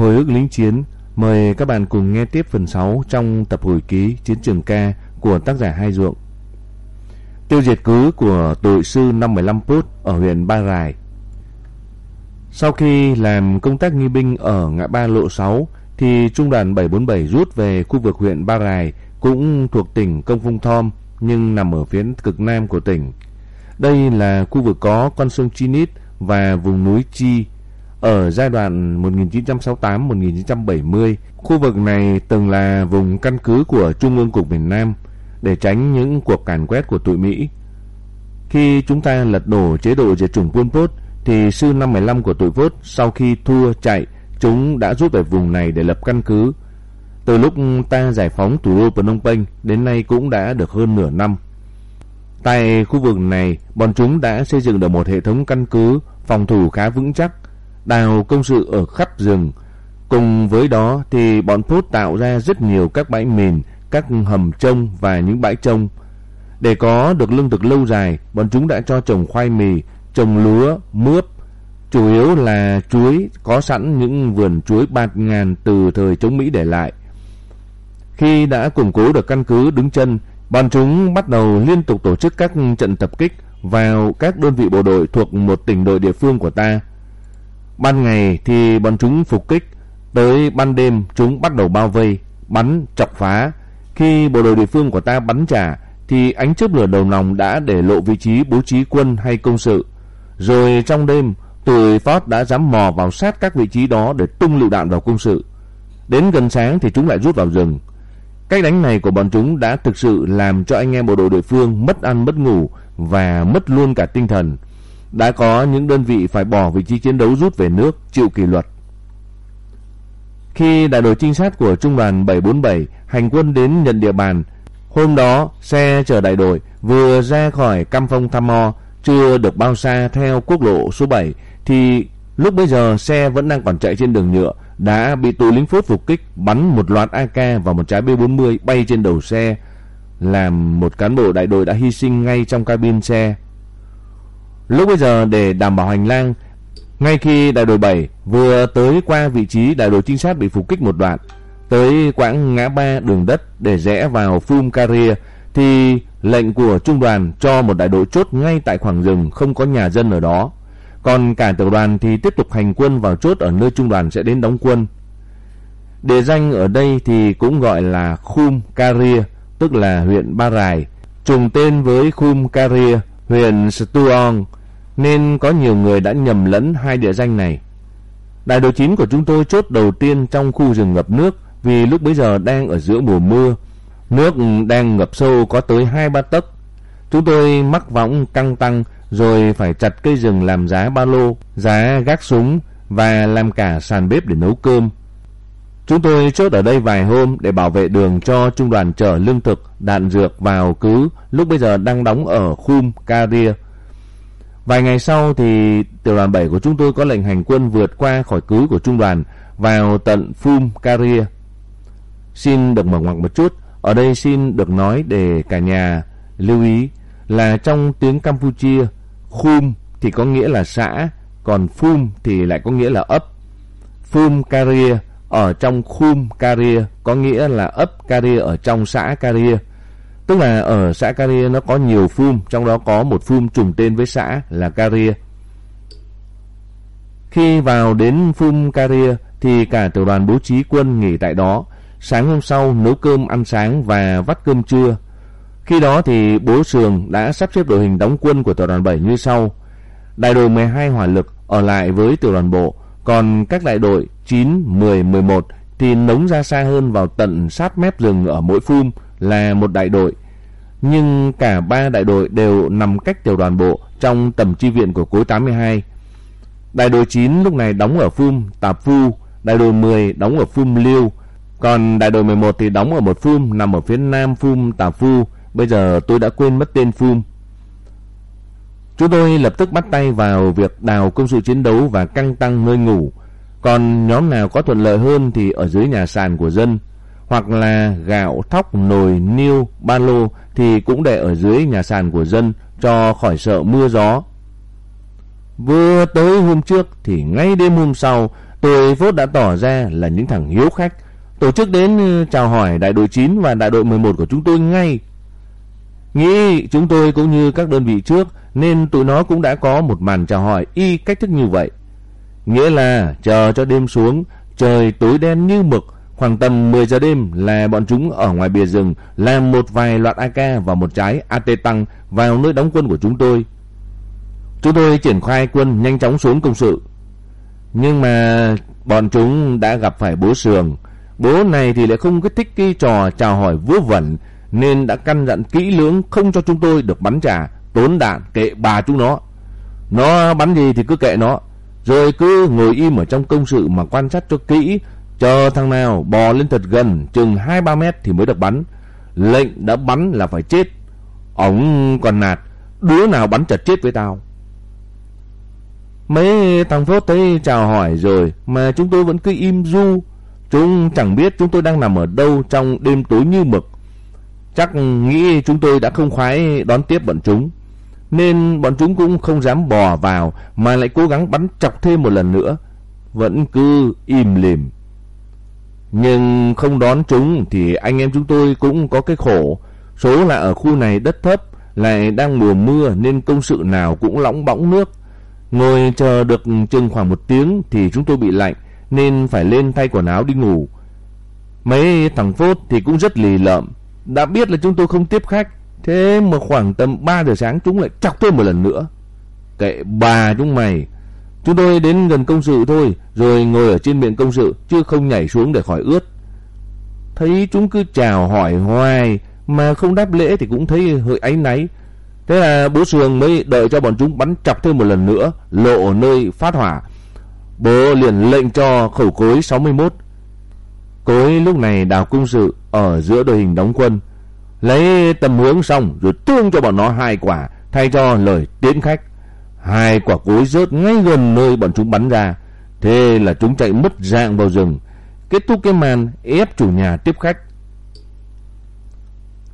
Hồi ức lính chiến, mời các bạn cùng nghe tiếp phần 6 trong tập hồi ký Chiến trường ca của tác giả Hai Ruộng. Tiêu diệt cứ của tội sư năm 15 ở huyện Ba Rài. Sau khi làm công tác nghi binh ở ngã ba lộ 6 thì trung đoàn 747 rút về khu vực huyện Ba Rài cũng thuộc tỉnh Công Phung Thom nhưng nằm ở phía cực nam của tỉnh. Đây là khu vực có con sông Chinit và vùng núi Chi ở giai đoạn 1968-1970, khu vực này từng là vùng căn cứ của Trung ương Cục miền Nam để tránh những cuộc càn quét của tụi Mỹ. Khi chúng ta lật đổ chế độ diệt chủng Pol Pot, thì sư năm 15 của tụi Vốt sau khi thua chạy, chúng đã rút về vùng này để lập căn cứ. Từ lúc ta giải phóng thủ đô Phnom Penh đến nay cũng đã được hơn nửa năm. Tại khu vực này, bọn chúng đã xây dựng được một hệ thống căn cứ phòng thủ khá vững chắc đào công sự ở khắp rừng. Cùng với đó thì bọn Phốt tạo ra rất nhiều các bãi mìn, các hầm trông và những bãi trông. Để có được lương thực lâu dài, bọn chúng đã cho trồng khoai mì, trồng lúa, mướp, chủ yếu là chuối, có sẵn những vườn chuối bạt ngàn từ thời chống Mỹ để lại. Khi đã củng cố được căn cứ đứng chân, bọn chúng bắt đầu liên tục tổ chức các trận tập kích vào các đơn vị bộ đội thuộc một tỉnh đội địa phương của ta. Ban ngày thì bọn chúng phục kích, tới ban đêm chúng bắt đầu bao vây, bắn, chọc phá. Khi bộ đội địa phương của ta bắn trả thì ánh chớp lửa đầu nòng đã để lộ vị trí bố trí quân hay công sự. Rồi trong đêm, tụi Ford đã dám mò vào sát các vị trí đó để tung lựu đạn vào công sự. Đến gần sáng thì chúng lại rút vào rừng. Cách đánh này của bọn chúng đã thực sự làm cho anh em bộ đội địa phương mất ăn mất ngủ và mất luôn cả tinh thần đã có những đơn vị phải bỏ vị trí chiến đấu rút về nước chịu kỷ luật. Khi đại đội trinh sát của trung đoàn 747 hành quân đến nhận địa bàn, hôm đó xe chở đại đội vừa ra khỏi Cam Phong Tham Mo, chưa được bao xa theo quốc lộ số 7 thì lúc bây giờ xe vẫn đang còn chạy trên đường nhựa đã bị tù lính phốt phục kích bắn một loạt AK và một trái B40 bay trên đầu xe làm một cán bộ đại đội đã hy sinh ngay trong cabin xe. Lúc bây giờ để đảm bảo hành lang, ngay khi đại đội 7 vừa tới qua vị trí đại đội trinh sát bị phục kích một đoạn, tới quãng ngã ba đường đất để rẽ vào Phum Caria thì lệnh của trung đoàn cho một đại đội chốt ngay tại khoảng rừng không có nhà dân ở đó. Còn cả tiểu đoàn thì tiếp tục hành quân vào chốt ở nơi trung đoàn sẽ đến đóng quân. Địa danh ở đây thì cũng gọi là Khum Caria, tức là huyện Ba Rài, trùng tên với Khum Caria, huyện Stuong, nên có nhiều người đã nhầm lẫn hai địa danh này. Đại đội 9 của chúng tôi chốt đầu tiên trong khu rừng ngập nước vì lúc bấy giờ đang ở giữa mùa mưa. Nước đang ngập sâu có tới 2-3 tấc. Chúng tôi mắc võng căng tăng rồi phải chặt cây rừng làm giá ba lô, giá gác súng và làm cả sàn bếp để nấu cơm. Chúng tôi chốt ở đây vài hôm để bảo vệ đường cho trung đoàn chở lương thực, đạn dược vào cứ lúc bây giờ đang đóng ở Khum, Caria. Vài ngày sau thì tiểu đoàn 7 của chúng tôi có lệnh hành quân vượt qua khỏi cứ của trung đoàn vào tận Phum Caria. Xin được mở ngoặc một chút, ở đây xin được nói để cả nhà lưu ý là trong tiếng Campuchia, Khum thì có nghĩa là xã, còn Phum thì lại có nghĩa là ấp. Phum Caria ở trong Khum Caria có nghĩa là ấp Caria ở trong xã Caria. Tức là ở xã Caria nó có nhiều phum, trong đó có một phum trùng tên với xã là Caria. Khi vào đến phum Caria thì cả tiểu đoàn bố trí quân nghỉ tại đó. Sáng hôm sau nấu cơm ăn sáng và vắt cơm trưa. Khi đó thì bố Sường đã sắp xếp đội hình đóng quân của tiểu đoàn 7 như sau. Đại đội 12 hỏa lực ở lại với tiểu đoàn bộ, còn các đại đội 9, 10, 11 thì nống ra xa hơn vào tận sát mép rừng ở mỗi phum là một đại đội nhưng cả ba đại đội đều nằm cách tiểu đoàn bộ trong tầm chi viện của khối 82. Đại đội 9 lúc này đóng ở Phum Tạp Phu, đại đội 10 đóng ở Phum Liêu, còn đại đội 11 thì đóng ở một Phum nằm ở phía nam Phum Tạp Phu, bây giờ tôi đã quên mất tên Phum. Chúng tôi lập tức bắt tay vào việc đào công sự chiến đấu và căng tăng nơi ngủ, còn nhóm nào có thuận lợi hơn thì ở dưới nhà sàn của dân hoặc là gạo, thóc, nồi, niêu, ba lô thì cũng để ở dưới nhà sàn của dân cho khỏi sợ mưa gió. Vừa tới hôm trước thì ngay đêm hôm sau, tôi Phốt đã tỏ ra là những thằng hiếu khách, tổ chức đến ờ, chào hỏi đại đội 9 và đại đội 11 của chúng tôi ngay. Nghĩ chúng tôi cũng như các đơn vị trước nên tụi nó cũng đã có một màn chào hỏi y cách thức như vậy. Nghĩa là chờ cho đêm xuống, trời tối đen như mực, khoảng tầm 10 giờ đêm là bọn chúng ở ngoài bìa rừng làm một vài loạt AK và một trái AT tăng vào nơi đóng quân của chúng tôi. Chúng tôi triển khai quân nhanh chóng xuống công sự. Nhưng mà bọn chúng đã gặp phải bố Sường. Bố này thì lại không thích cái trò chào hỏi vớ vẩn nên đã căn dặn kỹ lưỡng không cho chúng tôi được bắn trả, tốn đạn kệ bà chúng nó. Nó bắn gì thì cứ kệ nó, rồi cứ ngồi im ở trong công sự mà quan sát cho kỹ, chờ thằng nào bò lên thật gần chừng 2-3 mét thì mới được bắn. Lệnh đã bắn là phải chết. Ông còn nạt, đứa nào bắn chật chết với tao. Mấy thằng Phốt thấy chào hỏi rồi mà chúng tôi vẫn cứ im du. Chúng chẳng biết chúng tôi đang nằm ở đâu trong đêm tối như mực. Chắc nghĩ chúng tôi đã không khoái đón tiếp bọn chúng. Nên bọn chúng cũng không dám bò vào mà lại cố gắng bắn chọc thêm một lần nữa. Vẫn cứ im lìm. Nhưng không đón chúng thì anh em chúng tôi cũng có cái khổ. Số là ở khu này đất thấp, lại đang mùa mưa nên công sự nào cũng lõng bõng nước. Ngồi chờ được chừng khoảng một tiếng thì chúng tôi bị lạnh nên phải lên thay quần áo đi ngủ. Mấy thằng phốt thì cũng rất lì lợm. Đã biết là chúng tôi không tiếp khách. Thế mà khoảng tầm 3 giờ sáng chúng lại chọc tôi một lần nữa. Kệ bà chúng mày. Chúng tôi đến gần công sự thôi rồi ngồi ở trên miệng công sự chứ không nhảy xuống để khỏi ướt. Thấy chúng cứ chào hỏi hoài mà không đáp lễ thì cũng thấy hơi áy náy. Thế là bố Sường mới đợi cho bọn chúng bắn chọc thêm một lần nữa, lộ nơi phát hỏa. Bố liền lệnh cho khẩu cối 61. Cối lúc này đào cung sự ở giữa đội hình đóng quân. Lấy tầm hướng xong rồi tương cho bọn nó hai quả thay cho lời tiến khách. Hai quả cối rớt ngay gần nơi bọn chúng bắn ra. Thế là chúng chạy mất dạng vào rừng. Kết thúc cái màn ép chủ nhà tiếp khách.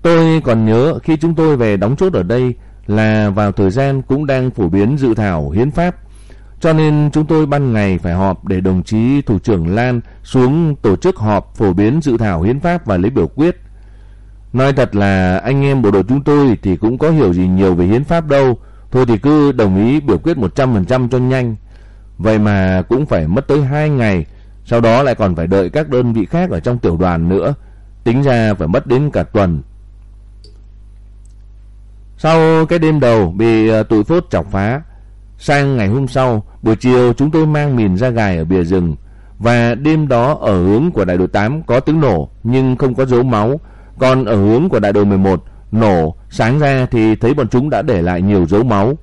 Tôi còn nhớ khi chúng tôi về đóng chốt ở đây là vào thời gian cũng đang phổ biến dự thảo hiến pháp. Cho nên chúng tôi ban ngày phải họp để đồng chí thủ trưởng Lan xuống tổ chức họp phổ biến dự thảo hiến pháp và lấy biểu quyết. Nói thật là anh em bộ đội chúng tôi thì cũng có hiểu gì nhiều về hiến pháp đâu. Thôi thì cứ đồng ý biểu quyết 100% cho nhanh. Vậy mà cũng phải mất tới 2 ngày. Sau đó lại còn phải đợi các đơn vị khác ở trong tiểu đoàn nữa. Tính ra phải mất đến cả tuần sau cái đêm đầu bị ờ, tụi phốt chọc phá, sang ngày hôm sau, buổi chiều chúng tôi mang mìn ra gài ở bìa rừng. Và đêm đó ở hướng của đại đội 8 có tiếng nổ nhưng không có dấu máu. Còn ở hướng của đại đội 11 nổ, sáng ra thì thấy bọn chúng đã để lại nhiều dấu máu.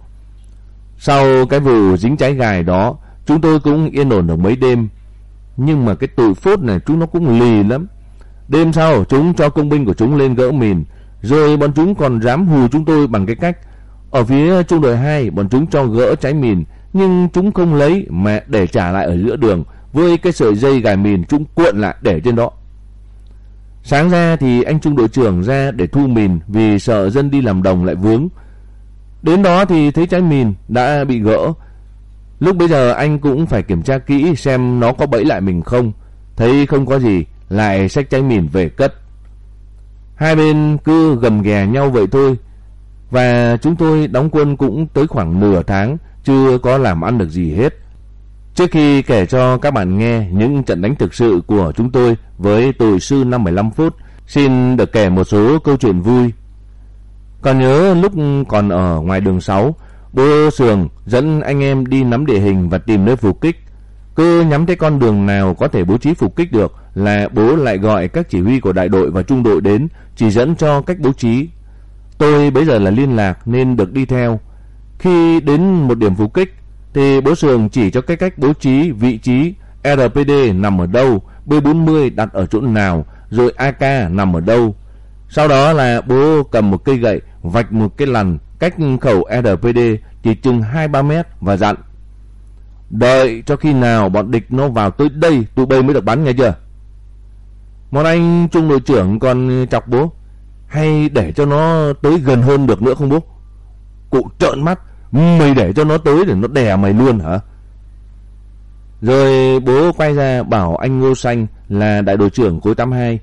Sau cái vụ dính cháy gài đó, chúng tôi cũng yên ổn được mấy đêm. Nhưng mà cái tụi phốt này chúng nó cũng lì lắm. Đêm sau chúng cho công binh của chúng lên gỡ mìn rồi bọn chúng còn dám hù chúng tôi bằng cái cách ở phía trung đội 2 bọn chúng cho gỡ trái mìn nhưng chúng không lấy mà để trả lại ở giữa đường với cái sợi dây gài mìn chúng cuộn lại để trên đó. Sáng ra thì anh trung đội trưởng ra để thu mìn vì sợ dân đi làm đồng lại vướng. Đến đó thì thấy trái mìn đã bị gỡ. Lúc bây giờ anh cũng phải kiểm tra kỹ xem nó có bẫy lại mình không. Thấy không có gì, lại xách trái mìn về cất. Hai bên cứ gầm ghè nhau vậy thôi. Và chúng tôi đóng quân cũng tới khoảng nửa tháng, chưa có làm ăn được gì hết. Trước khi kể cho các bạn nghe những trận đánh thực sự của chúng tôi với tội sư năm 15 phút, xin được kể một số câu chuyện vui. Còn nhớ lúc còn ở ngoài đường 6, bố Sường dẫn anh em đi nắm địa hình và tìm nơi phục kích. Cứ nhắm thấy con đường nào có thể bố trí phục kích được là bố lại gọi các chỉ huy của đại đội và trung đội đến chỉ dẫn cho cách bố trí. Tôi bây giờ là liên lạc nên được đi theo. Khi đến một điểm phục kích thì bố Sường chỉ cho cái cách bố trí vị trí RPD nằm ở đâu, B40 đặt ở chỗ nào, rồi AK nằm ở đâu. Sau đó là bố cầm một cây gậy vạch một cái lằn cách khẩu RPD chỉ chừng 2-3 mét và dặn. Đợi cho khi nào bọn địch nó vào tới đây tụi bay mới được bắn nghe chưa? Một anh trung đội trưởng còn chọc bố. Hay để cho nó tới gần hơn được nữa không bố? Cụ trợn mắt. Mày để cho nó tới để nó đè mày luôn hả? Rồi bố quay ra bảo anh Ngô Xanh là đại đội trưởng cối 82.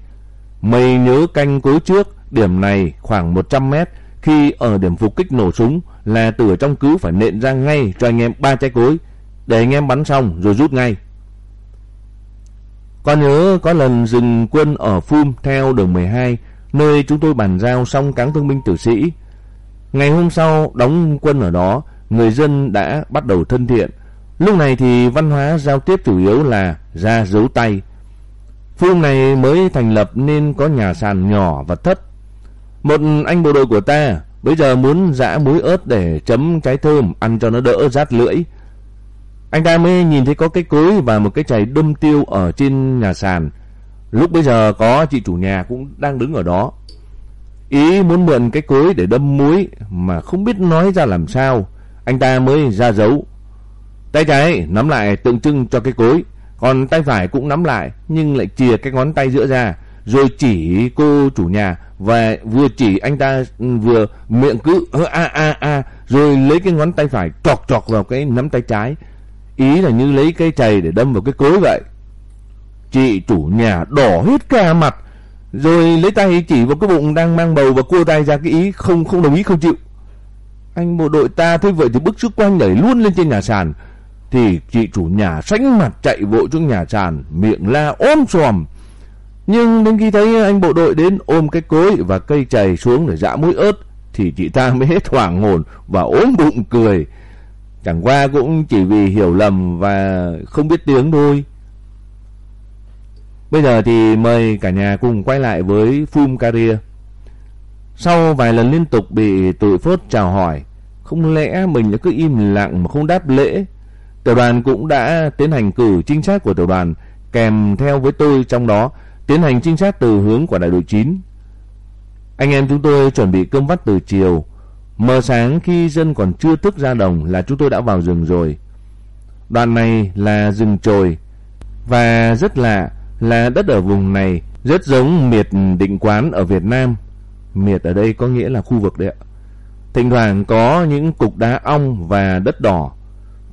Mày nhớ canh cối trước, điểm này khoảng 100 mét. Khi ở điểm phục kích nổ súng là từ ở trong cứu phải nện ra ngay cho anh em ba trái cối. Để anh em bắn xong rồi rút ngay. Con nhớ có lần dừng quân ở Phum theo đường 12, nơi chúng tôi bàn giao xong cáng thương binh tử sĩ. Ngày hôm sau đóng quân ở đó, người dân đã bắt đầu thân thiện. Lúc này thì văn hóa giao tiếp chủ yếu là ra dấu tay. phương này mới thành lập nên có nhà sàn nhỏ và thấp. Một anh bộ đội của ta bây giờ muốn dã muối ớt để chấm trái thơm ăn cho nó đỡ rát lưỡi. Anh ta mới nhìn thấy có cái cối và một cái chày đâm tiêu ở trên nhà sàn. Lúc bây giờ có chị chủ nhà cũng đang đứng ở đó. Ý muốn mượn cái cối để đâm muối mà không biết nói ra làm sao. Anh ta mới ra dấu. Tay trái nắm lại tượng trưng cho cái cối. Còn tay phải cũng nắm lại nhưng lại chìa cái ngón tay giữa ra. Rồi chỉ cô chủ nhà và vừa chỉ anh ta, vừa miệng cứ a a a, rồi lấy cái ngón tay phải chọc chọc vào cái nắm tay trái Ý là như lấy cây chày để đâm vào cái cối vậy. Chị chủ nhà đỏ hết cả mặt. Rồi lấy tay chỉ vào cái bụng đang mang bầu và cua tay ra cái ý không không đồng ý không chịu. Anh bộ đội ta thấy vậy thì bức xúc quanh nhảy luôn lên trên nhà sàn. Thì chị chủ nhà sánh mặt chạy vội xuống nhà sàn, miệng la ôm xòm. Nhưng đến khi thấy anh bộ đội đến ôm cái cối và cây chày xuống để dã mũi ớt, thì chị ta mới hết hoảng hồn và ốm bụng cười. Chẳng qua cũng chỉ vì hiểu lầm và không biết tiếng thôi. Bây giờ thì mời cả nhà cùng quay lại với Phum Caria. Sau vài lần liên tục bị tụi phốt chào hỏi, không lẽ mình đã cứ im lặng mà không đáp lễ. Tiểu đoàn cũng đã tiến hành cử trinh sát của tiểu đoàn kèm theo với tôi trong đó tiến hành trinh sát từ hướng của đại đội 9. Anh em chúng tôi chuẩn bị cơm vắt từ chiều Mờ sáng khi dân còn chưa thức ra đồng là chúng tôi đã vào rừng rồi. Đoạn này là rừng trồi và rất lạ là đất ở vùng này rất giống miệt định quán ở Việt Nam. Miệt ở đây có nghĩa là khu vực đấy ạ. Thỉnh thoảng có những cục đá ong và đất đỏ.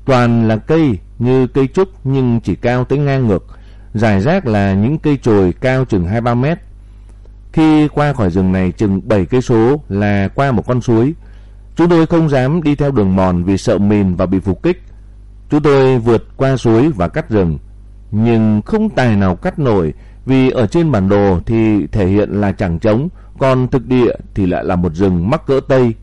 Toàn là cây như cây trúc nhưng chỉ cao tới ngang ngược. Giải rác là những cây chồi cao chừng 2-3 mét. Khi qua khỏi rừng này chừng 7 cây số là qua một con suối. Chúng tôi không dám đi theo đường mòn vì sợ mìn và bị phục kích. Chúng tôi vượt qua suối và cắt rừng, nhưng không tài nào cắt nổi vì ở trên bản đồ thì thể hiện là chẳng trống, còn thực địa thì lại là một rừng mắc cỡ tây.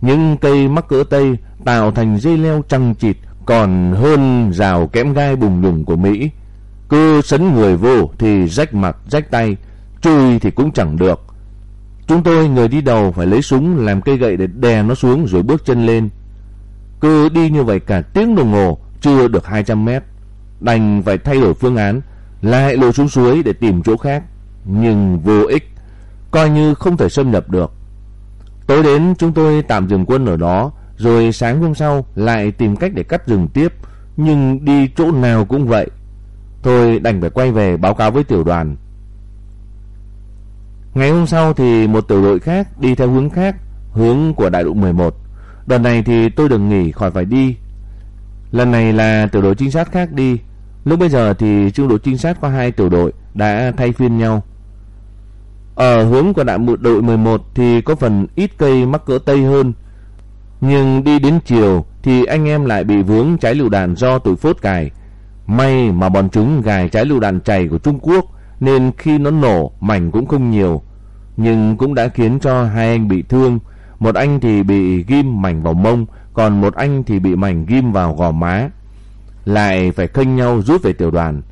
Những cây mắc cỡ tây tạo thành dây leo trăng chịt còn hơn rào kẽm gai bùng nhùng của Mỹ. Cứ sấn người vô thì rách mặt rách tay, chui thì cũng chẳng được. Chúng tôi người đi đầu phải lấy súng làm cây gậy để đè nó xuống rồi bước chân lên. Cứ đi như vậy cả tiếng đồng hồ chưa được 200 mét. Đành phải thay đổi phương án, lại lội xuống suối để tìm chỗ khác. Nhưng vô ích, coi như không thể xâm nhập được. Tối đến chúng tôi tạm dừng quân ở đó, rồi sáng hôm sau lại tìm cách để cắt rừng tiếp. Nhưng đi chỗ nào cũng vậy. Tôi đành phải quay về báo cáo với tiểu đoàn. Ngày hôm sau thì một tiểu đội khác đi theo hướng khác, hướng của đại đội 11. Đợt này thì tôi đừng nghỉ khỏi phải đi. Lần này là tiểu đội trinh sát khác đi. Lúc bây giờ thì trung đội trinh sát có hai tiểu đội đã thay phiên nhau. Ở hướng của đại đội 11 thì có phần ít cây mắc cỡ tây hơn. Nhưng đi đến chiều thì anh em lại bị vướng trái lựu đạn do tụi phốt cài. May mà bọn chúng gài trái lựu đạn chày của Trung Quốc nên khi nó nổ mảnh cũng không nhiều nhưng cũng đã khiến cho hai anh bị thương. Một anh thì bị ghim mảnh vào mông, còn một anh thì bị mảnh ghim vào gò má. Lại phải khênh nhau rút về tiểu đoàn.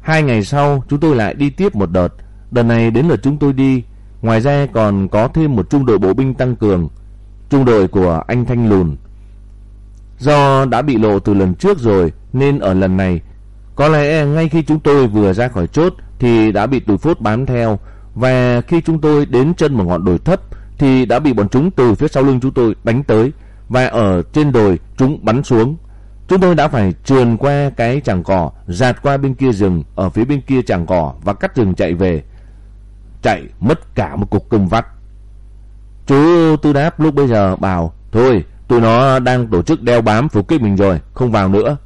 Hai ngày sau, chúng tôi lại đi tiếp một đợt. Đợt này đến lượt chúng tôi đi. Ngoài ra còn có thêm một trung đội bộ binh tăng cường. Trung đội của anh Thanh Lùn. Do đã bị lộ từ lần trước rồi, nên ở lần này, có lẽ ngay khi chúng tôi vừa ra khỏi chốt, thì đã bị tù phốt bám theo, và khi chúng tôi đến chân một ngọn đồi thấp thì đã bị bọn chúng từ phía sau lưng chúng tôi đánh tới và ở trên đồi chúng bắn xuống. Chúng tôi đã phải trườn qua cái chàng cỏ, dạt qua bên kia rừng, ở phía bên kia chàng cỏ và cắt rừng chạy về. Chạy mất cả một cục cơm vắt. Chú Tư Đáp lúc bây giờ bảo, thôi, tụi nó đang tổ chức đeo bám phục kích mình rồi, không vào nữa.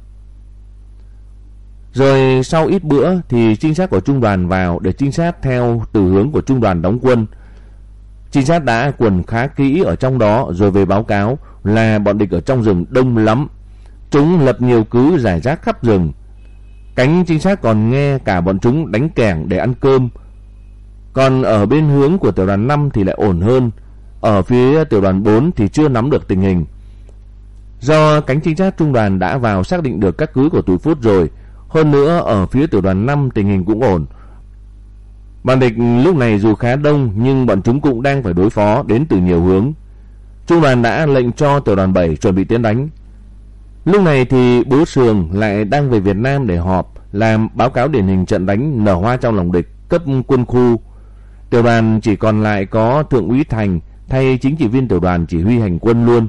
Rồi sau ít bữa thì trinh sát của trung đoàn vào để trinh sát theo từ hướng của trung đoàn đóng quân. Trinh sát đã quần khá kỹ ở trong đó rồi về báo cáo là bọn địch ở trong rừng đông lắm. Chúng lập nhiều cứ giải rác khắp rừng. Cánh trinh sát còn nghe cả bọn chúng đánh kẻng để ăn cơm. Còn ở bên hướng của tiểu đoàn 5 thì lại ổn hơn. Ở phía tiểu đoàn 4 thì chưa nắm được tình hình. Do cánh trinh sát trung đoàn đã vào xác định được các cứ của tụi Phút rồi, hơn nữa ở phía tiểu đoàn 5 tình hình cũng ổn. Bọn địch lúc này dù khá đông nhưng bọn chúng cũng đang phải đối phó đến từ nhiều hướng. Trung đoàn đã lệnh cho tiểu đoàn 7 chuẩn bị tiến đánh. Lúc này thì bố Sường lại đang về Việt Nam để họp, làm báo cáo điển hình trận đánh nở hoa trong lòng địch cấp quân khu. Tiểu đoàn chỉ còn lại có Thượng úy Thành thay chính trị viên tiểu đoàn chỉ huy hành quân luôn.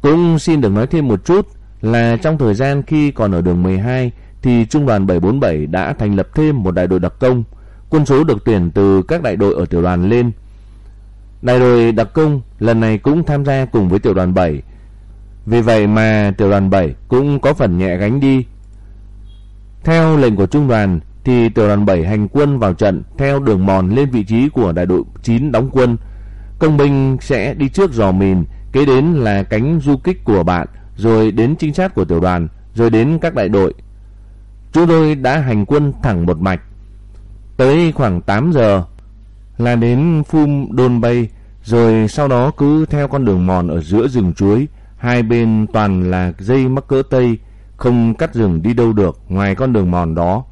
Cũng xin được nói thêm một chút là trong thời gian khi còn ở đường 12 thì Trung đoàn 747 đã thành lập thêm một đại đội đặc công. Quân số được tuyển từ các đại đội ở tiểu đoàn lên. Đại đội đặc công lần này cũng tham gia cùng với tiểu đoàn 7. Vì vậy mà tiểu đoàn 7 cũng có phần nhẹ gánh đi. Theo lệnh của trung đoàn thì tiểu đoàn 7 hành quân vào trận theo đường mòn lên vị trí của đại đội 9 đóng quân. Công binh sẽ đi trước dò mìn, kế đến là cánh du kích của bạn, rồi đến trinh sát của tiểu đoàn, rồi đến các đại đội. Chúng tôi đã hành quân thẳng một mạch. Tới khoảng 8 giờ là đến Phum Đôn Bay, rồi sau đó cứ theo con đường mòn ở giữa rừng chuối, hai bên toàn là dây mắc cỡ tây, không cắt rừng đi đâu được ngoài con đường mòn đó.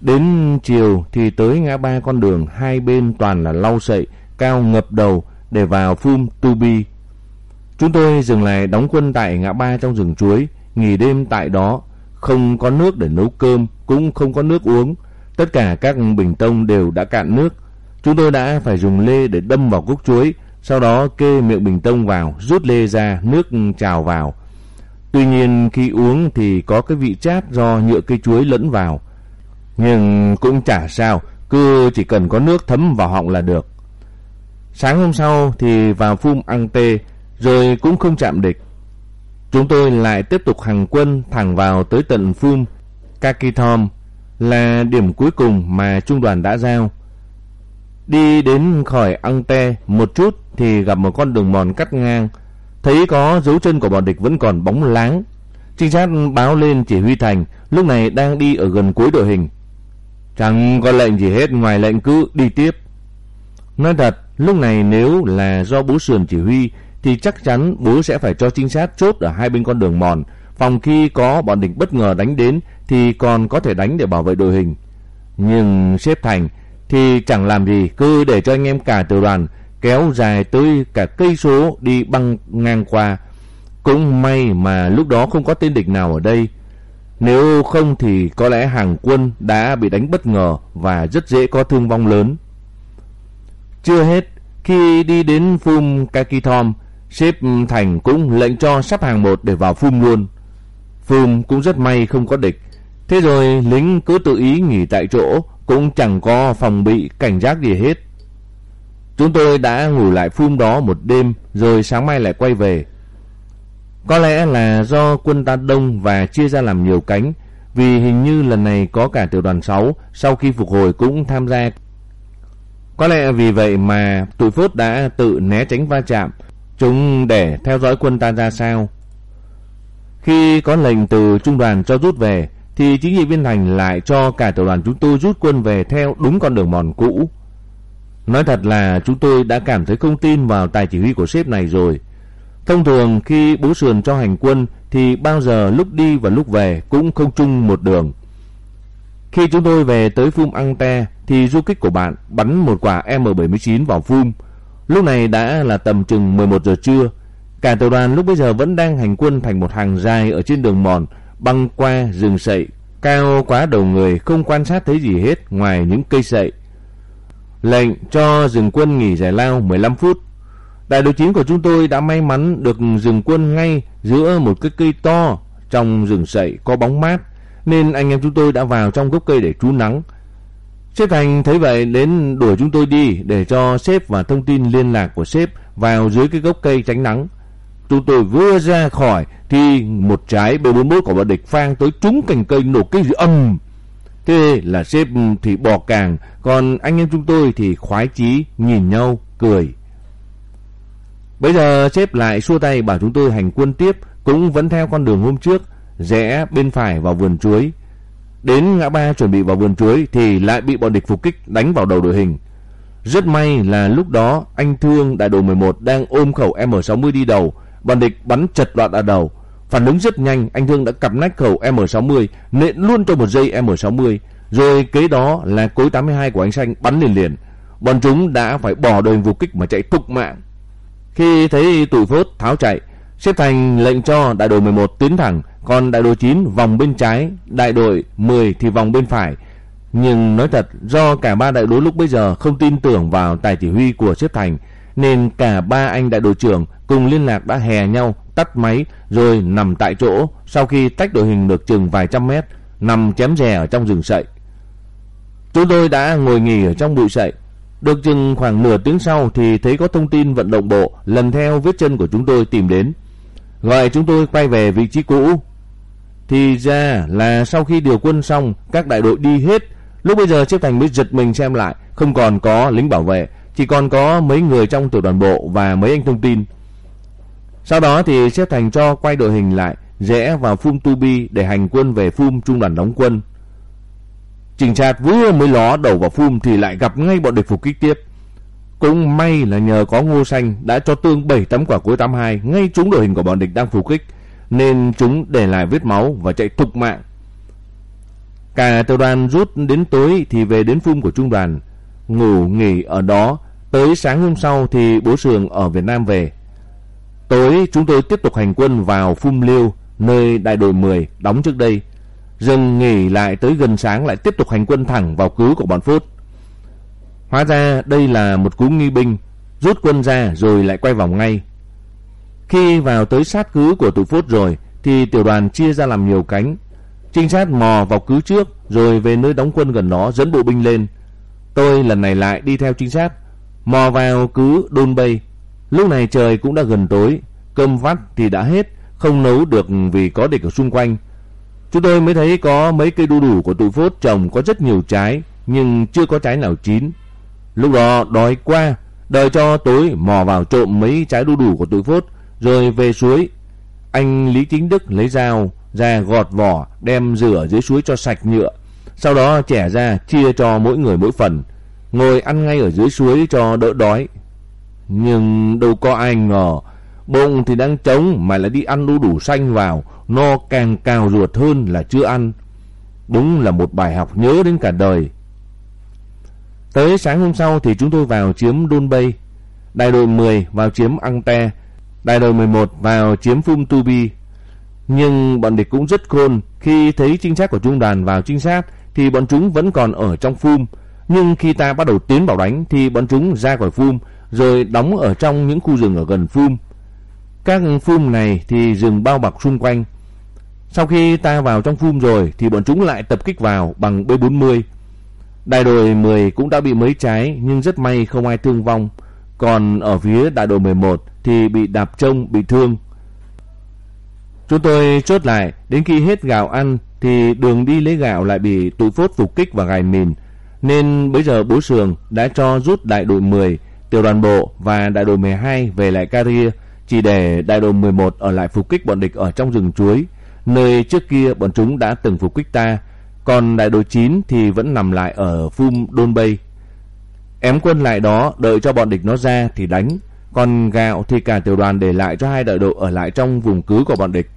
Đến chiều thì tới ngã ba con đường hai bên toàn là lau sậy, cao ngập đầu để vào Phum Tubi. Chúng tôi dừng lại đóng quân tại ngã ba trong rừng chuối, nghỉ đêm tại đó, không có nước để nấu cơm, cũng không có nước uống. Tất cả các bình tông đều đã cạn nước. Chúng tôi đã phải dùng lê để đâm vào gốc chuối, sau đó kê miệng bình tông vào, rút lê ra, nước trào vào. Tuy nhiên khi uống thì có cái vị chát do nhựa cây chuối lẫn vào. Nhưng cũng chả sao, cứ chỉ cần có nước thấm vào họng là được. Sáng hôm sau thì vào phum ăn tê, rồi cũng không chạm địch. Chúng tôi lại tiếp tục hành quân thẳng vào tới tận phum Kakithom là điểm cuối cùng mà trung đoàn đã giao. Đi đến khỏi ăn tê một chút thì gặp một con đường mòn cắt ngang, thấy có dấu chân của bọn địch vẫn còn bóng láng. Trinh sát báo lên chỉ huy thành, lúc này đang đi ở gần cuối đội hình. Chẳng có lệnh gì hết ngoài lệnh cứ đi tiếp. Nói thật, lúc này nếu là do bố sườn chỉ huy thì chắc chắn bố sẽ phải cho trinh sát chốt ở hai bên con đường mòn, phòng khi có bọn địch bất ngờ đánh đến thì còn có thể đánh để bảo vệ đội hình. Nhưng xếp thành thì chẳng làm gì, cứ để cho anh em cả tiểu đoàn kéo dài tới cả cây số đi băng ngang qua. Cũng may mà lúc đó không có tên địch nào ở đây. Nếu không thì có lẽ hàng quân đã bị đánh bất ngờ và rất dễ có thương vong lớn. Chưa hết, khi đi đến Phum Kakithom, sếp Thành cũng lệnh cho sắp hàng một để vào Phum luôn. Phum cũng rất may không có địch. Thế rồi lính cứ tự ý nghỉ tại chỗ, cũng chẳng có phòng bị cảnh giác gì hết. Chúng tôi đã ngủ lại Phum đó một đêm, rồi sáng mai lại quay về. Có lẽ là do quân ta đông và chia ra làm nhiều cánh, vì hình như lần này có cả tiểu đoàn 6 sau khi phục hồi cũng tham gia. Có lẽ vì vậy mà tụi Phốt đã tự né tránh va chạm, chúng để theo dõi quân ta ra sao. Khi có lệnh từ trung đoàn cho rút về, thì chính trị viên thành lại cho cả tiểu đoàn chúng tôi rút quân về theo đúng con đường mòn cũ. Nói thật là chúng tôi đã cảm thấy không tin vào tài chỉ huy của sếp này rồi. Thông thường khi bố sườn cho hành quân thì bao giờ lúc đi và lúc về cũng không chung một đường. Khi chúng tôi về tới Phum Angte thì du kích của bạn bắn một quả M79 vào Phum. Lúc này đã là tầm chừng 11 giờ trưa. Cả tiểu đoàn lúc bây giờ vẫn đang hành quân thành một hàng dài ở trên đường mòn, băng qua, rừng sậy, cao quá đầu người, không quan sát thấy gì hết ngoài những cây sậy. Lệnh cho dừng quân nghỉ giải lao 15 phút. Đại đội chính của chúng tôi đã may mắn được dừng quân ngay giữa một cái cây to trong rừng sậy có bóng mát, nên anh em chúng tôi đã vào trong gốc cây để trú nắng. Sếp Thành thấy vậy đến đuổi chúng tôi đi để cho sếp và thông tin liên lạc của sếp vào dưới cái gốc cây tránh nắng. chúng tôi vừa ra khỏi thì một trái B41 của bọn địch phang tới trúng cành cây nổ cây gì âm. Thế là sếp thì bỏ càng, còn anh em chúng tôi thì khoái chí nhìn nhau cười. Bây giờ sếp lại xua tay bảo chúng tôi hành quân tiếp, cũng vẫn theo con đường hôm trước, rẽ bên phải vào vườn chuối. Đến ngã ba chuẩn bị vào vườn chuối thì lại bị bọn địch phục kích đánh vào đầu đội hình. Rất may là lúc đó anh Thương đại đội 11 đang ôm khẩu M60 đi đầu, bọn địch bắn chật loạt ở đầu. Phản ứng rất nhanh, anh Thương đã cặp nách khẩu M60 nện luôn cho một dây M60, rồi kế đó là cối 82 của anh Xanh bắn liền liền. Bọn chúng đã phải bỏ đội vụ kích mà chạy thục mạng. Khi thấy tụi phốt tháo chạy, xếp thành lệnh cho đại đội 11 tiến thẳng, còn đại đội 9 vòng bên trái, đại đội 10 thì vòng bên phải. Nhưng nói thật, do cả ba đại đối lúc bây giờ không tin tưởng vào tài chỉ huy của xếp thành, nên cả ba anh đại đội trưởng cùng liên lạc đã hè nhau, tắt máy rồi nằm tại chỗ sau khi tách đội hình được chừng vài trăm mét, nằm chém rè ở trong rừng sậy. Chúng tôi đã ngồi nghỉ ở trong bụi sậy, được chừng khoảng nửa tiếng sau thì thấy có thông tin vận động bộ lần theo vết chân của chúng tôi tìm đến. Gọi chúng tôi quay về vị trí cũ. Thì ra là sau khi điều quân xong, các đại đội đi hết. Lúc bây giờ Chiếc Thành mới giật mình xem lại, không còn có lính bảo vệ, chỉ còn có mấy người trong tiểu đoàn bộ và mấy anh thông tin. Sau đó thì xếp Thành cho quay đội hình lại, rẽ vào Phum Tu Bi để hành quân về Phum trung đoàn đóng quân. Trình Trạt vừa mới ló đầu vào Phum thì lại gặp ngay bọn địch phục kích tiếp. Cũng may là nhờ có Ngô Xanh đã cho tương 7 tấm quả cối 82 ngay trúng đội hình của bọn địch đang phục kích, nên chúng để lại vết máu và chạy thục mạng. Cả tiểu đoàn rút đến tối thì về đến phum của trung đoàn, ngủ nghỉ ở đó, tới sáng hôm sau thì bố Sường ở Việt Nam về. Tối chúng tôi tiếp tục hành quân vào Phum Liêu, nơi đại đội 10 đóng trước đây. Dừng nghỉ lại tới gần sáng lại tiếp tục hành quân thẳng vào cứ của bọn Phốt. Hóa ra đây là một cú nghi binh, rút quân ra rồi lại quay vòng ngay. Khi vào tới sát cứ của tụi Phốt rồi thì tiểu đoàn chia ra làm nhiều cánh. Trinh sát mò vào cứ trước rồi về nơi đóng quân gần đó dẫn bộ binh lên. Tôi lần này lại đi theo trinh sát, mò vào cứ đôn bay. Lúc này trời cũng đã gần tối, cơm vắt thì đã hết, không nấu được vì có địch ở xung quanh. Chúng tôi mới thấy có mấy cây đu đủ của tụi Phốt trồng có rất nhiều trái, nhưng chưa có trái nào chín. Lúc đó đói quá, đợi cho tối mò vào trộm mấy trái đu đủ của tụi Phốt, rồi về suối. Anh Lý Chính Đức lấy dao ra gọt vỏ, đem rửa dưới suối cho sạch nhựa. Sau đó chẻ ra chia cho mỗi người mỗi phần, ngồi ăn ngay ở dưới suối cho đỡ đói. Nhưng đâu có ai ngờ, bụng thì đang trống mà lại đi ăn đu đủ xanh vào, no càng cào ruột hơn là chưa ăn. Đúng là một bài học nhớ đến cả đời. Tới sáng hôm sau thì chúng tôi vào chiếm Đôn Bay. Đại đội 10 vào chiếm Ang Te. Đại đội 11 vào chiếm Phum Tubi. Nhưng bọn địch cũng rất khôn. Khi thấy trinh sát của trung đoàn vào trinh sát thì bọn chúng vẫn còn ở trong Phum. Nhưng khi ta bắt đầu tiến vào đánh thì bọn chúng ra khỏi Phum rồi đóng ở trong những khu rừng ở gần Phum. Các Phum này thì rừng bao bọc xung quanh. Sau khi ta vào trong Phum rồi thì bọn chúng lại tập kích vào bằng B40. Đại đội 10 cũng đã bị mấy trái nhưng rất may không ai thương vong. Còn ở phía đại đội 11 thì bị đạp trông, bị thương. Chúng tôi chốt lại, đến khi hết gạo ăn thì đường đi lấy gạo lại bị tụi phốt phục kích và gài mìn. Nên bây giờ bố Sường đã cho rút đại đội 10, tiểu đoàn bộ và đại đội 12 về lại Caria, chỉ để đại đội 11 ở lại phục kích bọn địch ở trong rừng chuối, nơi trước kia bọn chúng đã từng phục kích ta còn đại đội 9 thì vẫn nằm lại ở Phum Đôn Bay. Ém quân lại đó đợi cho bọn địch nó ra thì đánh. Còn gạo thì cả tiểu đoàn để lại cho hai đại đội ở lại trong vùng cứ của bọn địch.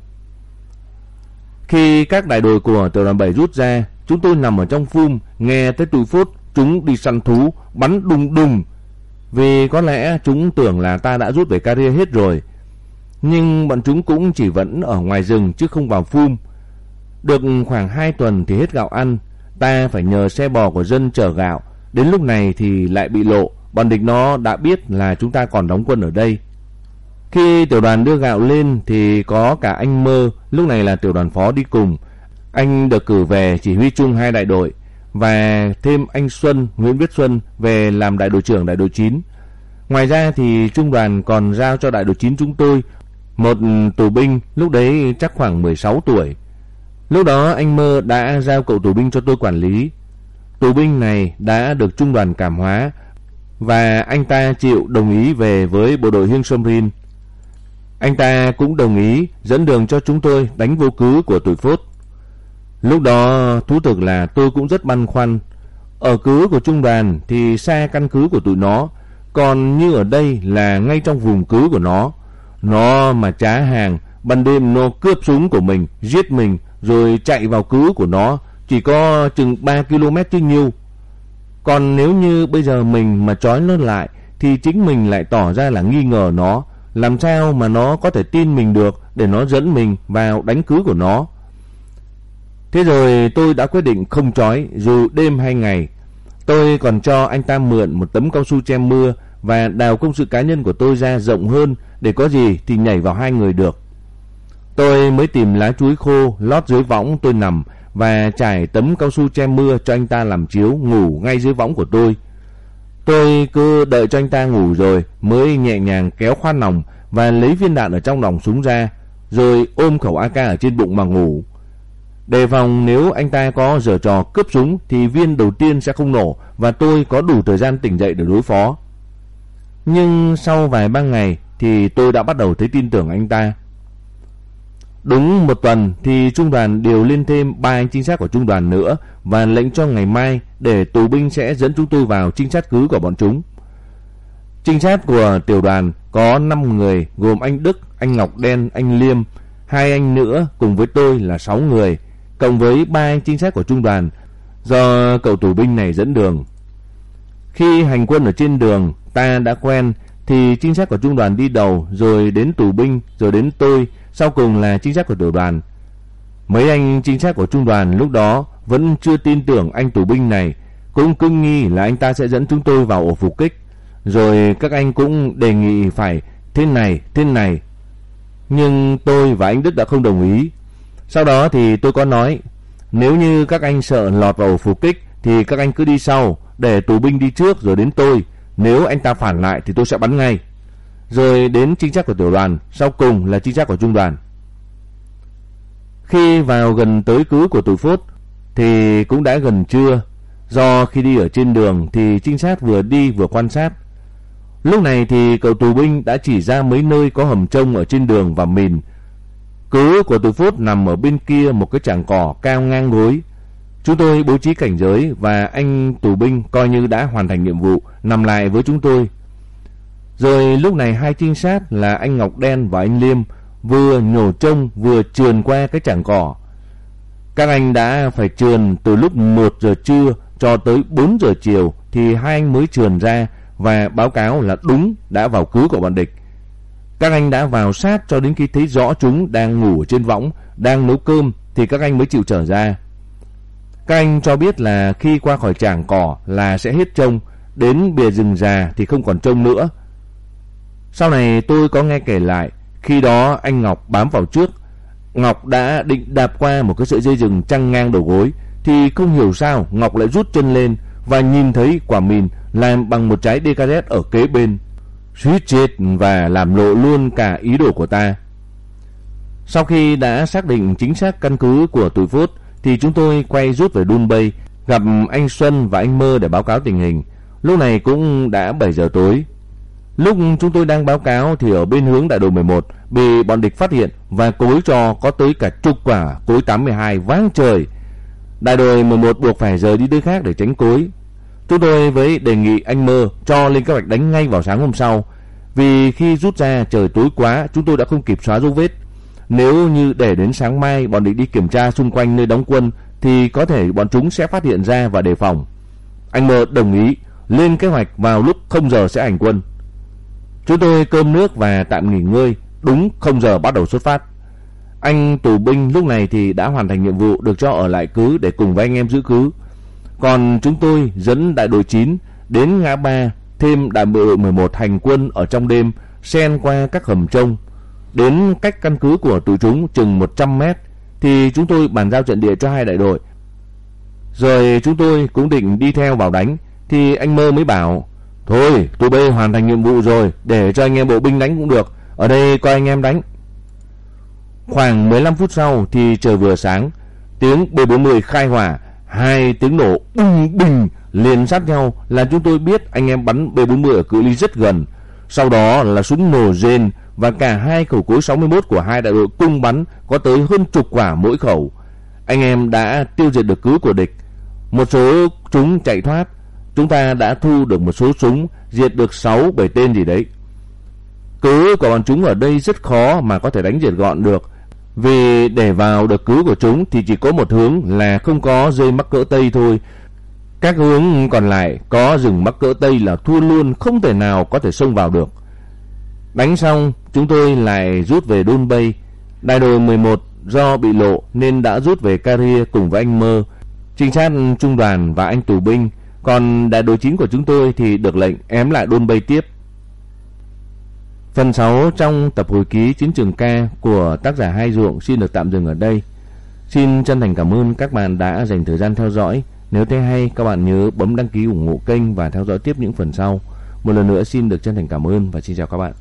Khi các đại đội của tiểu đoàn 7 rút ra, chúng tôi nằm ở trong phum, nghe tới tụi phút chúng đi săn thú, bắn đùng đùng. Vì có lẽ chúng tưởng là ta đã rút về Caria hết rồi. Nhưng bọn chúng cũng chỉ vẫn ở ngoài rừng chứ không vào phum. Được khoảng 2 tuần thì hết gạo ăn, ta phải nhờ xe bò của dân chở gạo. Đến lúc này thì lại bị lộ, bọn địch nó đã biết là chúng ta còn đóng quân ở đây. Khi tiểu đoàn đưa gạo lên thì có cả anh Mơ, lúc này là tiểu đoàn phó đi cùng. Anh được cử về chỉ huy chung hai đại đội và thêm anh Xuân, Nguyễn Viết Xuân về làm đại đội trưởng đại đội 9. Ngoài ra thì trung đoàn còn giao cho đại đội 9 chúng tôi Một tù binh lúc đấy chắc khoảng 16 tuổi. Lúc đó anh Mơ đã giao cậu tù binh cho tôi quản lý. Tù binh này đã được trung đoàn cảm hóa và anh ta chịu đồng ý về với bộ đội Hiêng Somrin. Anh ta cũng đồng ý dẫn đường cho chúng tôi đánh vô cứ của tuổi phốt. Lúc đó thú thực là tôi cũng rất băn khoăn. Ở cứ của trung đoàn thì xa căn cứ của tụi nó, còn như ở đây là ngay trong vùng cứ của nó. Nó mà trá hàng, ban đêm nó cướp súng của mình, giết mình rồi chạy vào cứ của nó, chỉ có chừng 3 km chứ nhiêu. Còn nếu như bây giờ mình mà trói nó lại thì chính mình lại tỏ ra là nghi ngờ nó, làm sao mà nó có thể tin mình được để nó dẫn mình vào đánh cứ của nó. Thế rồi tôi đã quyết định không trói dù đêm hay ngày. Tôi còn cho anh ta mượn một tấm cao su che mưa và đào công sự cá nhân của tôi ra rộng hơn để có gì thì nhảy vào hai người được. Tôi mới tìm lá chuối khô lót dưới võng tôi nằm và trải tấm cao su che mưa cho anh ta làm chiếu ngủ ngay dưới võng của tôi. Tôi cứ đợi cho anh ta ngủ rồi mới nhẹ nhàng kéo khoan nòng và lấy viên đạn ở trong nòng súng ra, rồi ôm khẩu AK ở trên bụng mà ngủ. Đề phòng nếu anh ta có giở trò cướp súng thì viên đầu tiên sẽ không nổ và tôi có đủ thời gian tỉnh dậy để đối phó. Nhưng sau vài ba ngày thì tôi đã bắt đầu thấy tin tưởng anh ta. Đúng một tuần thì trung đoàn điều lên thêm ba anh trinh sát của trung đoàn nữa và lệnh cho ngày mai để tù binh sẽ dẫn chúng tôi vào trinh sát cứ của bọn chúng. Trinh sát của tiểu đoàn có 5 người gồm anh Đức, anh Ngọc Đen, anh Liêm, hai anh nữa cùng với tôi là 6 người, cộng với ba anh trinh sát của trung đoàn do cậu tù binh này dẫn đường. Khi hành quân ở trên đường ta đã quen thì trinh sát của trung đoàn đi đầu rồi đến tù binh rồi đến tôi sau cùng là trinh sát của tiểu đoàn. Mấy anh trinh sát của trung đoàn lúc đó vẫn chưa tin tưởng anh tù binh này, cũng cứ nghi là anh ta sẽ dẫn chúng tôi vào ổ phục kích. Rồi các anh cũng đề nghị phải thế này, thế này. Nhưng tôi và anh Đức đã không đồng ý. Sau đó thì tôi có nói, nếu như các anh sợ lọt vào phục kích thì các anh cứ đi sau, để tù binh đi trước rồi đến tôi. Nếu anh ta phản lại thì tôi sẽ bắn ngay rồi đến trinh sát của tiểu đoàn, sau cùng là trinh sát của trung đoàn. Khi vào gần tới cứ của tụi Phốt thì cũng đã gần trưa, do khi đi ở trên đường thì trinh sát vừa đi vừa quan sát. Lúc này thì cậu tù binh đã chỉ ra mấy nơi có hầm trông ở trên đường và mìn. Cứ của tụi Phốt nằm ở bên kia một cái tràng cỏ cao ngang gối. Chúng tôi bố trí cảnh giới và anh tù binh coi như đã hoàn thành nhiệm vụ, nằm lại với chúng tôi rồi lúc này hai trinh sát là anh Ngọc Đen và anh Liêm vừa nhổ trông vừa trườn qua cái tràng cỏ. Các anh đã phải trườn từ lúc 1 giờ trưa cho tới 4 giờ chiều thì hai anh mới trườn ra và báo cáo là đúng đã vào cứu của bọn địch. Các anh đã vào sát cho đến khi thấy rõ chúng đang ngủ trên võng, đang nấu cơm thì các anh mới chịu trở ra. Các anh cho biết là khi qua khỏi tràng cỏ là sẽ hết trông, đến bìa rừng già thì không còn trông nữa. Sau này tôi có nghe kể lại, khi đó anh Ngọc bám vào trước. Ngọc đã định đạp qua một cái sợi dây rừng trăng ngang đầu gối, thì không hiểu sao Ngọc lại rút chân lên và nhìn thấy quả mìn làm bằng một trái DKZ ở kế bên. Suýt chết và làm lộ luôn cả ý đồ của ta. Sau khi đã xác định chính xác căn cứ của tụi Phút, thì chúng tôi quay rút về Đun Bay, gặp anh Xuân và anh Mơ để báo cáo tình hình. Lúc này cũng đã 7 giờ tối. Lúc chúng tôi đang báo cáo thì ở bên hướng đại đội 11 bị bọn địch phát hiện và cối cho có tới cả chục quả cối 82 vang trời. Đại đội 11 buộc phải rời đi nơi khác để tránh cối. Chúng tôi với đề nghị anh Mơ cho lên kế hoạch đánh ngay vào sáng hôm sau. Vì khi rút ra trời tối quá chúng tôi đã không kịp xóa dấu vết. Nếu như để đến sáng mai bọn địch đi kiểm tra xung quanh nơi đóng quân thì có thể bọn chúng sẽ phát hiện ra và đề phòng. Anh Mơ đồng ý lên kế hoạch vào lúc 0 giờ sẽ hành quân. Chúng tôi cơm nước và tạm nghỉ ngơi, đúng không giờ bắt đầu xuất phát. Anh tù binh lúc này thì đã hoàn thành nhiệm vụ được cho ở lại cứ để cùng với anh em giữ cứ. Còn chúng tôi dẫn đại đội 9 đến ngã ba, thêm đại đội 11 hành quân ở trong đêm, xen qua các hầm trông. Đến cách căn cứ của tụi chúng chừng 100 mét, thì chúng tôi bàn giao trận địa cho hai đại đội. Rồi chúng tôi cũng định đi theo vào đánh, thì anh Mơ mới bảo Thôi, tụi B hoàn thành nhiệm vụ rồi, để cho anh em bộ binh đánh cũng được. Ở đây coi anh em đánh. Khoảng 15 phút sau thì trời vừa sáng, tiếng B40 khai hỏa, hai tiếng nổ bùng bình liền sát nhau là chúng tôi biết anh em bắn B40 ở cự ly rất gần. Sau đó là súng nổ rên và cả hai khẩu cối 61 của hai đại đội cung bắn có tới hơn chục quả mỗi khẩu. Anh em đã tiêu diệt được cứ của địch. Một số chúng chạy thoát. Chúng ta đã thu được một số súng, diệt được 6 7 tên gì đấy. Cứ của bọn chúng ở đây rất khó mà có thể đánh diệt gọn được. Vì để vào được cứu của chúng thì chỉ có một hướng là không có dây mắc cỡ Tây thôi. Các hướng còn lại có rừng mắc cỡ Tây là thua luôn, không thể nào có thể xông vào được. Đánh xong, chúng tôi lại rút về Đôn Bay. Đại đội 11 do bị lộ nên đã rút về Caria cùng với anh Mơ, trinh sát trung đoàn và anh tù binh. Còn đại đội chính của chúng tôi thì được lệnh ém lại Đôn Bay tiếp. Phần 6 trong tập hồi ký Chiến trường ca của tác giả Hai Ruộng xin được tạm dừng ở đây. Xin chân thành cảm ơn các bạn đã dành thời gian theo dõi. Nếu thấy hay, các bạn nhớ bấm đăng ký ủng hộ kênh và theo dõi tiếp những phần sau. Một lần nữa xin được chân thành cảm ơn và xin chào các bạn.